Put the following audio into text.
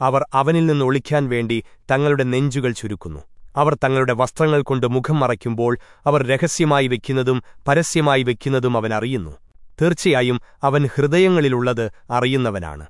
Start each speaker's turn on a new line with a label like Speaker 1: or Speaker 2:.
Speaker 1: അവർ അവനിൽ നിന്ന് ഒളിക്കാൻ വേണ്ടി തങ്ങളുടെ നെഞ്ചുകൾ ചുരുക്കുന്നു. അവർ തങ്ങളുടെ വസ്ത്രങ്ങൾ കൊണ്ട് മുഖം മറയ്ക്കുമ്പോൾ അവർ രഹസ്യമായി വെക്കുന്നതും പരസ്യമായി വെക്കുന്നതും അവൻ അറിയുന്നു. തീർച്ചയായും അവൻ ഹൃദയങ്ങളിലുള്ളത് അറിയുന്നവനാണ്.